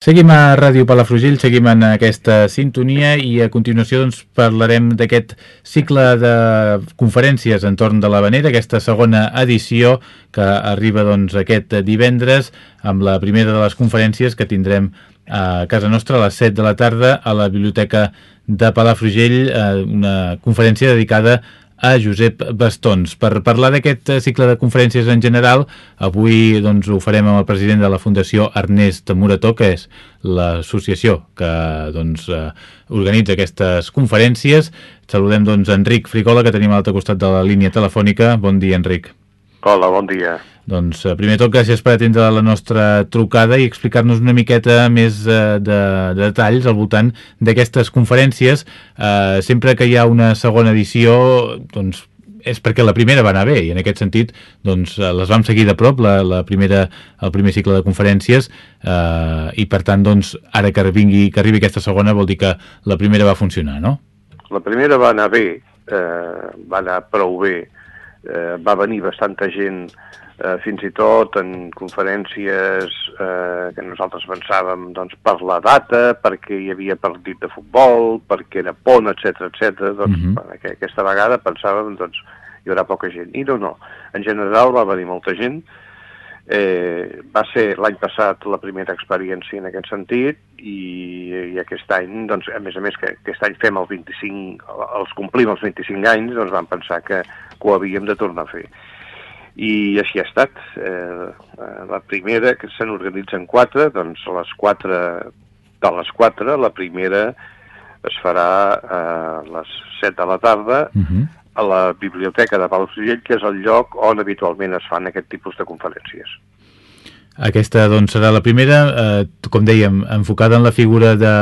Seguim a Ràdio Palafrugell, seguim en aquesta sintonia i a continuació doncs, parlarem d'aquest cicle de conferències entorn de l'Havanera, aquesta segona edició que arriba doncs, aquest divendres amb la primera de les conferències que tindrem a casa nostra a les 7 de la tarda a la Biblioteca de Palafrugell, eh, una conferència dedicada a Josep Bastons. Per parlar d'aquest cicle de conferències en general, avui doncs, ho farem amb el president de la Fundació Ernest Murató, que és l'associació que doncs, eh, organitza aquestes conferències. Saludem doncs, Enric Frigola, que tenim a l'altre costat de la línia telefònica. Bon dia, Enric. Hola, bon dia. Doncs, eh, primer tot, gràcies per atendre la nostra trucada i explicar-nos una miqueta més eh, de, de detalls al voltant d'aquestes conferències. Eh, sempre que hi ha una segona edició, doncs, és perquè la primera va anar bé i en aquest sentit doncs, eh, les vam seguir de prop la, la primera, el primer cicle de conferències eh, i per tant doncs, ara que, vingui, que arribi aquesta segona vol dir que la primera va funcionar, no? La primera va anar bé, eh, va anar prou bé, eh, va venir bastanta gent eh, fins i tot en conferències eh, que nosaltres pensàvem doncs, per la data, perquè hi havia partit de futbol, perquè era pont, etc etc. doncs uh -huh. que aquesta vegada pensàvem doncs, hi haurà poca gent. I no, no. En general va venir molta gent. Eh, va ser l'any passat la primera experiència en aquest sentit i, i aquest any, doncs, a més a més que aquest any fem el 25, els complim els 25 anys, doncs vam pensar que, que ho havíem de tornar a fer i així ha estat. Eh, la primera, que se n'organitzen quatre, doncs les quatre, de les quatre, la primera es farà a les 7 de la tarda uh -huh. A la Biblioteca de Palafrugell, que és el lloc on habitualment es fan aquest tipus de conferències. Aquesta doncs, serà la primera, eh, com dèiem, enfocada en la figura de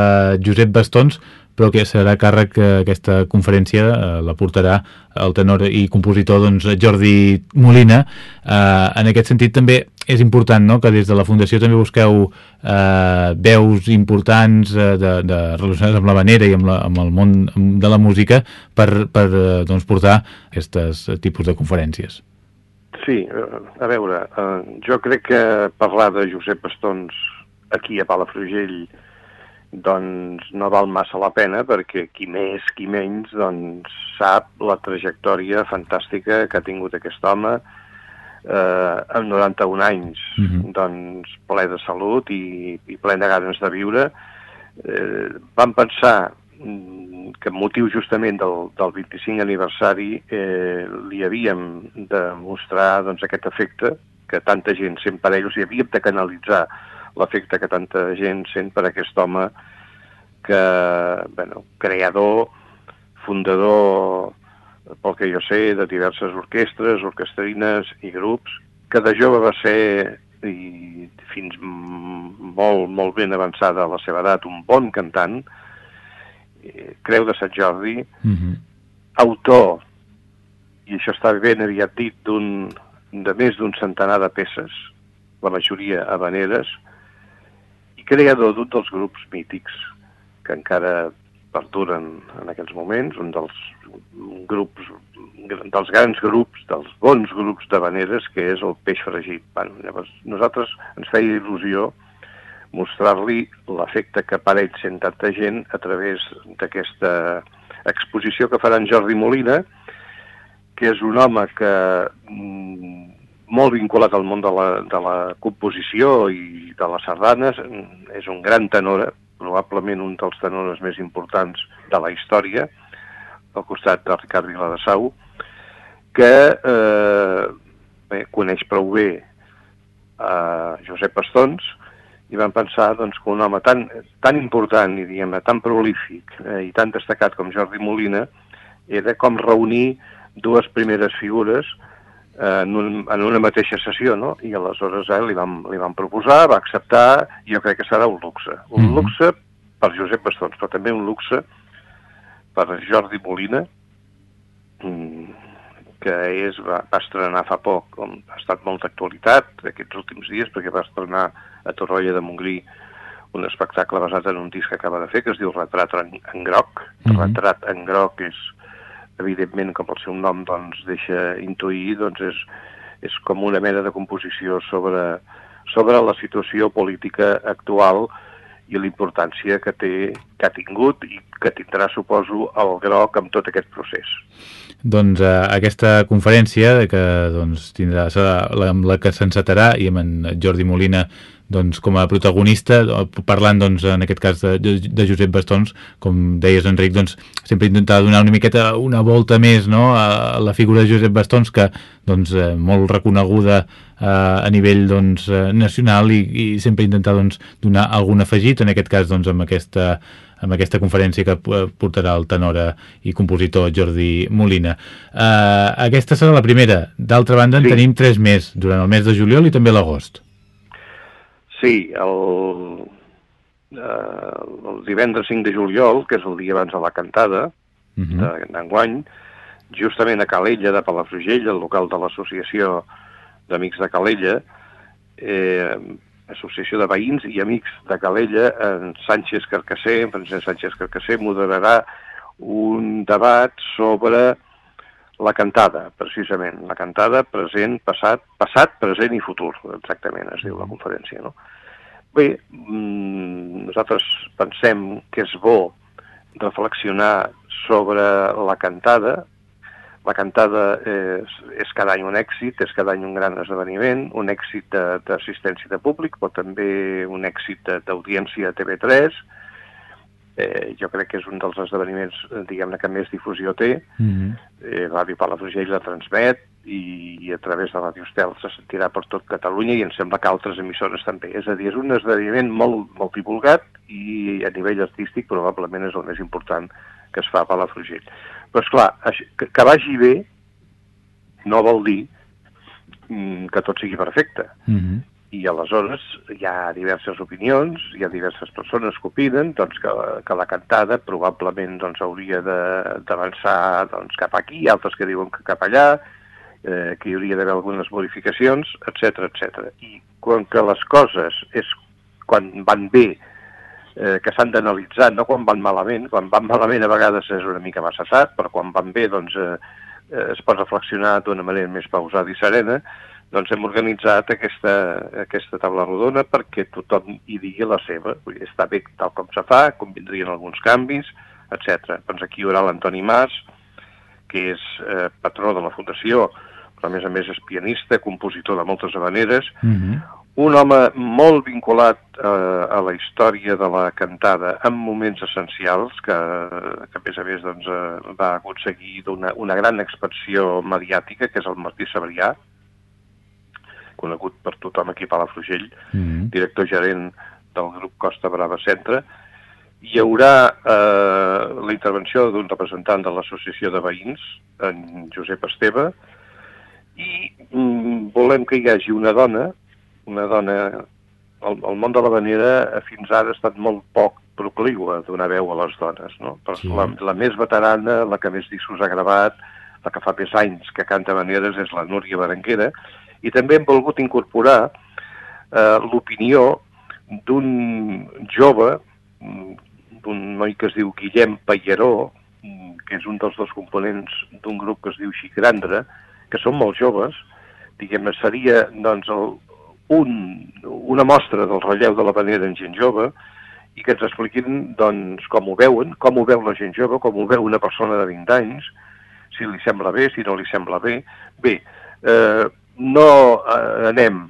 Josep Bastons, però que serà càrrec que aquesta conferència eh, la portarà el tenor i compositor doncs, Jordi Molina. Eh, en aquest sentit també és important no? que des de la Fundació també busqueu eh, veus importants eh, de, de, relacionades amb la manera i amb, la, amb el món de la música per, per eh, doncs, portar aquests tipus de conferències. Sí, eh, a veure, eh, jo crec que parlar de Josep Bastons aquí a Palafrugell doncs no val massa la pena perquè qui més, qui menys, doncs sap la trajectòria fantàstica que ha tingut aquest home eh, amb 91 anys, uh mhm. -huh. doncs ple de salut i, i ple de ganes de viure. Eh, vam pensar mm, que motiu justament del, del 25 aniversari eh, li havíem de mostrar doncs, aquest efecte que tanta gent sent per ells i havíem de canalitzar l'efecte que tanta gent sent per aquest home que, bueno, creador, fundador, pel que jo sé, de diverses orquestres, orquestrines i grups, que de jove va ser, i fins molt, molt ben avançada a la seva edat, un bon cantant, eh, Creu de Sant Jordi, mhm. -huh. autor, i això està ben aviat dit, de més d'un centenar de peces, la majoria habaneres, creador d'un dels grups mítics que encara perduren en aquests moments, un dels grups, dels grans grups, dels bons grups de veneres, que és el peix fregit. Bueno, llavors, nosaltres ens feia il·lusió mostrar-li l'efecte que apareix sent tanta gent a través d'aquesta exposició que farà en Jordi Molina, que és un home que mm, molt vinculat al món de la, de la composició i de les sardanes, és un gran tenor, probablement un dels tenores més importants de la història, al costat de Ricard Viladasau, que eh, bé, coneix prou bé a Josep Pastons, i van pensar doncs, que un home tan, tan important i diguem tan prolífic eh, i tan destacat com Jordi Molina era com reunir dues primeres figures en, un, en una mateixa sessió, no? I aleshores eh, li, vam, li vam proposar, va acceptar, i jo crec que serà un luxe. Un mm -hmm. luxe per Josep Bastons, però també un luxe per Jordi Molina, mm, que és, va, va estrenar fa poc, com ha estat molta actualitat aquests últims dies, perquè va estrenar a Torrolla de Montgrí un espectacle basat en un disc que acaba de fer, que es diu Retrat en, en groc. Mm -hmm. Retrat en groc és evidentment, com el seu nom doncs, deixa intuir, doncs és, és com una mena de composició sobre, sobre la situació política actual i la importància que, té, que ha tingut i que tindrà, suposo, el groc amb tot aquest procés. Doncs eh, aquesta conferència que doncs, tindrà serà la, la que s'encetarà i amb en Jordi Molina doncs, com a protagonista, parlant doncs, en aquest cas de, de Josep Bastons, com deies Enric, doncs, sempre intentar donar una miqueta una volta més no? a la figura de Josep Bastons, que doncs, eh, molt reconeguda eh, a nivell doncs, eh, nacional i, i sempre intentar doncs, donar algun afegit, en aquest cas doncs, amb aquesta amb aquesta conferència que portarà el tenor i compositor Jordi Molina. Uh, aquesta serà la primera. D'altra banda, en sí. tenim tres més, durant el mes de juliol i també l'agost. Sí, el, eh, el divendres 5 de juliol, que és el dia abans de la cantada uh mhm. -huh. d'enguany, justament a Calella de Palafrugell, el local de l'Associació d'Amics de Calella, eh, Associació de Veïns i Amics de Calella, en Sánchez Carcassé, en Francesc Sánchez Carcassé, moderarà un debat sobre la cantada, precisament. La cantada present, passat, passat, present i futur, exactament, es diu la conferència, no? Bé, mm, nosaltres pensem que és bo reflexionar sobre la cantada. La cantada és, és cada any un èxit, és cada any un gran esdeveniment, un èxit d'assistència de, de públic, però també un èxit d'audiència a TV3, eh, jo crec que és un dels esdeveniments, eh, diguem-ne, que més difusió té. Mm -hmm. eh, Ràdio Palafrugell la transmet i, i a través de Ràdio Estel se sentirà per tot Catalunya i em sembla que altres emissores també. És a dir, és un esdeveniment molt, molt divulgat i a nivell artístic probablement és el més important que es fa a Palafrugell. Però, esclar, que, que vagi bé no vol dir mm, que tot sigui perfecte. Mm -hmm i aleshores hi ha diverses opinions, hi ha diverses persones que opinen doncs, que, que la cantada probablement doncs, hauria d'avançar doncs, cap aquí, altres que diuen que cap allà, eh, que hi hauria d'haver algunes modificacions, etc etc. I quan que les coses és quan van bé, eh, que s'han d'analitzar, no quan van malament, quan van malament a vegades és una mica massa tard, però quan van bé doncs, eh, eh es pot reflexionar d'una manera més pausada i serena, doncs hem organitzat aquesta, aquesta taula rodona perquè tothom hi digui la seva. Vull dir, està bé tal com se fa, convindrien alguns canvis, etc. Doncs aquí hi haurà l'Antoni Mas, que és eh, patró de la Fundació, però a més a més és pianista, compositor de moltes maneres, mm -hmm. un home molt vinculat eh, a la història de la cantada en moments essencials, que, que a més a més doncs, eh, va aconseguir una, una gran expansió mediàtica, que és el Martí Sabrià, conegut per tothom aquí a Palafrugell, mm -hmm. director gerent del grup Costa Brava Centre. Hi haurà eh, la intervenció d'un representant de l'Associació de Veïns, en Josep Esteve, i mm, volem que hi hagi una dona, una dona... El, el món de la vanera fins ara ha estat molt poc procliu a donar veu a les dones, no? Però sí. la, la més veterana, la que més discos ha gravat, la que fa més anys que canta maneres és la Núria Berenguera, i també hem volgut incorporar eh, l'opinió d'un jove, d'un noi que es diu Guillem Pallaró, que és un dels dos components d'un grup que es diu Xicrandra, que són molt joves, diguem-ne, seria doncs, el, un, una mostra del relleu de la manera en gent jove i que ens expliquin doncs, com ho veuen, com ho veu la gent jove, com ho veu una persona de 20 anys, si li sembla bé, si no li sembla bé. Bé, eh, no eh, anem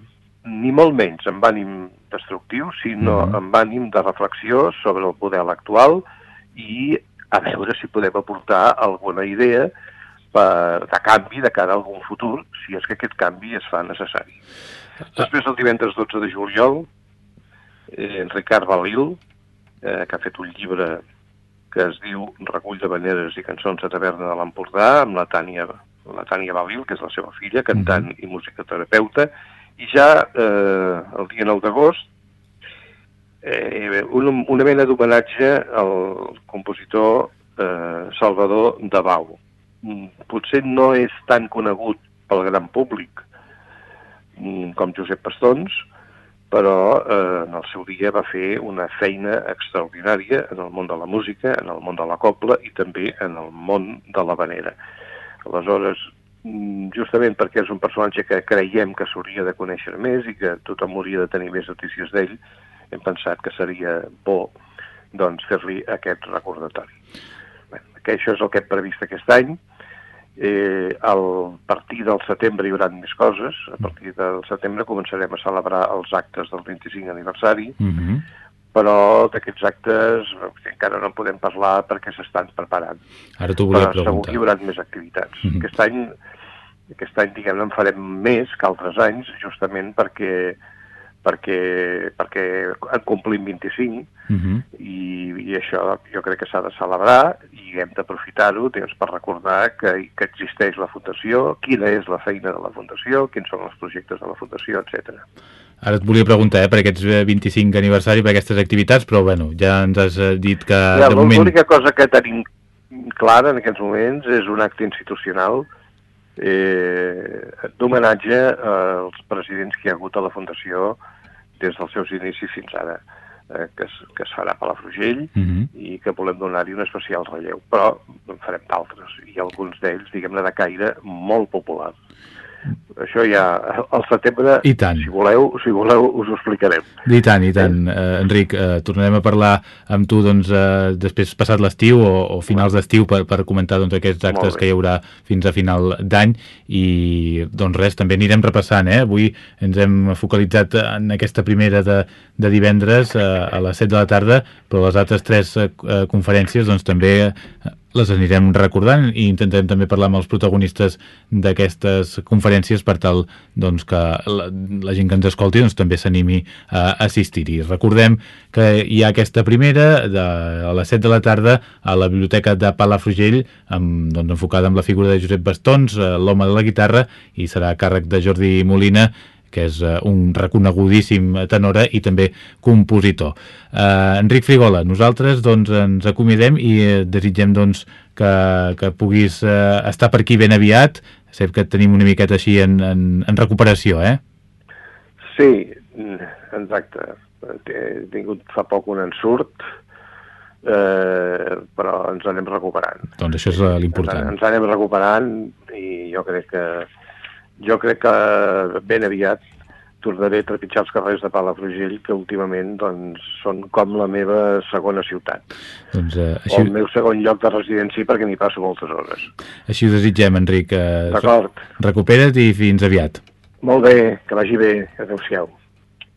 ni molt menys amb ànim destructiu, sinó mm -hmm. amb ànim de reflexió sobre el model actual i a veure si podem aportar alguna idea per, de canvi de cara a algun futur, si és que aquest canvi es fa necessari. Després, el divendres 12 de juliol, eh, en Ricard Balil, eh, que ha fet un llibre que es diu Recull de veneres i cançons a taverna de l'Empordà, amb la Tània la Tània Balil, que és la seva filla, cantant -hmm. i musicoterapeuta, i ja eh, el dia 9 d'agost eh, una, una mena d'homenatge al compositor eh, Salvador de Bau. Mm, potser no és tan conegut pel gran públic mm, com Josep Pastons, però eh, en el seu dia va fer una feina extraordinària en el món de la música, en el món de la copla i també en el món de la vanera. Aleshores, mm, justament perquè és un personatge que creiem que s'hauria de conèixer més i que tothom hauria de tenir més notícies d'ell, hem pensat que seria bo doncs, fer-li aquest recordatori. Bé, que això és el que hem previst aquest any. Eh, al partir del setembre hi haurà més coses. A partir del setembre començarem a celebrar els actes del 25 aniversari, Uh -huh. Però d'aquests actes encara no en podem parlar perquè s'estan preparant. Ara t'ho volia Però segur preguntar. que hi haurà més activitats. Mhm. Aquest any, aquest any diguem-ne, en farem més que altres anys, justament perquè perquè, perquè en complim 25 Uh -huh. i, i això jo crec que s'ha de celebrar i hem d'aprofitar-ho doncs, per recordar que, que existeix la Fundació, quina és la feina de la Fundació, quins són els projectes de la Fundació, etc. Ara et volia preguntar eh, per aquests eh, 25 aniversari, per aquestes activitats, però bueno, ja ens has eh, dit que Ja, de moment... L'única cosa que tenim clara en aquests moments és un acte institucional eh, d'homenatge als presidents que hi ha hagut a la Fundació des dels seus inicis fins ara, eh, que, es, que es farà a Palafrugell Uh -huh. i que volem donar-hi un especial relleu. Però en farem d'altres, i alguns d'ells, diguem-ne, de caire molt popular. Això ja, al setembre, I tant. si voleu, si voleu, us ho explicarem. I tant, i tant. Eh, Enric, eh, tornarem a parlar amb tu doncs, eh, després passat l'estiu o, o finals d'estiu per, per comentar doncs, aquests actes que hi haurà fins a final d'any i doncs res, també anirem repassant. Eh? Avui ens hem focalitzat en aquesta primera de, de divendres eh, a les 7 de la tarda, però les altres tres eh, eh, conferències doncs, també eh, les anirem recordant i intentarem també parlar amb els protagonistes d'aquestes conferències per tal doncs, que la, la gent que ens escolti doncs, també s'animi a assistir-hi. Recordem que hi ha aquesta primera de, a les 7 de la tarda a la Biblioteca de Palafrugell amb, doncs, enfocada amb la figura de Josep Bastons, eh, l'home de la guitarra, i serà a càrrec de Jordi Molina, que és uh, un reconegudíssim tenora i també compositor. Uh, Enric Frigola, nosaltres doncs, ens acomidem i uh, desitgem doncs, que, que puguis uh, estar per aquí ben aviat. Sé que et tenim una miqueta així en, en, en recuperació, eh? Sí, exacte. He tingut fa poc un ensurt, eh, però ens anem recuperant. Doncs això és eh, l'important. Ens, ens anem recuperant i jo crec que jo crec que ben aviat tornaré a trepitjar els carrers de Palafrugell, que últimament doncs, són com la meva segona ciutat. Doncs, uh, O així, el meu segon lloc de residència perquè m'hi passo moltes hores. així ho desitgem, Enric. Uh, D'acord. recupera't i fins aviat. Molt bé, que vagi bé. Adéu-siau.